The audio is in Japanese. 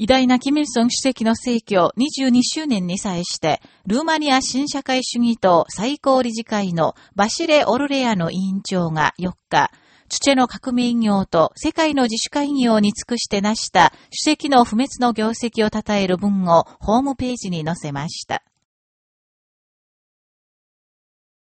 偉大なキミルソン主席の逝去22周年に際して、ルーマニア新社会主義党最高理事会のバシレ・オルレアの委員長が4日、チュチェの革命業と世界の自主会業に尽くして成した主席の不滅の業績を称える文をホームページに載せました。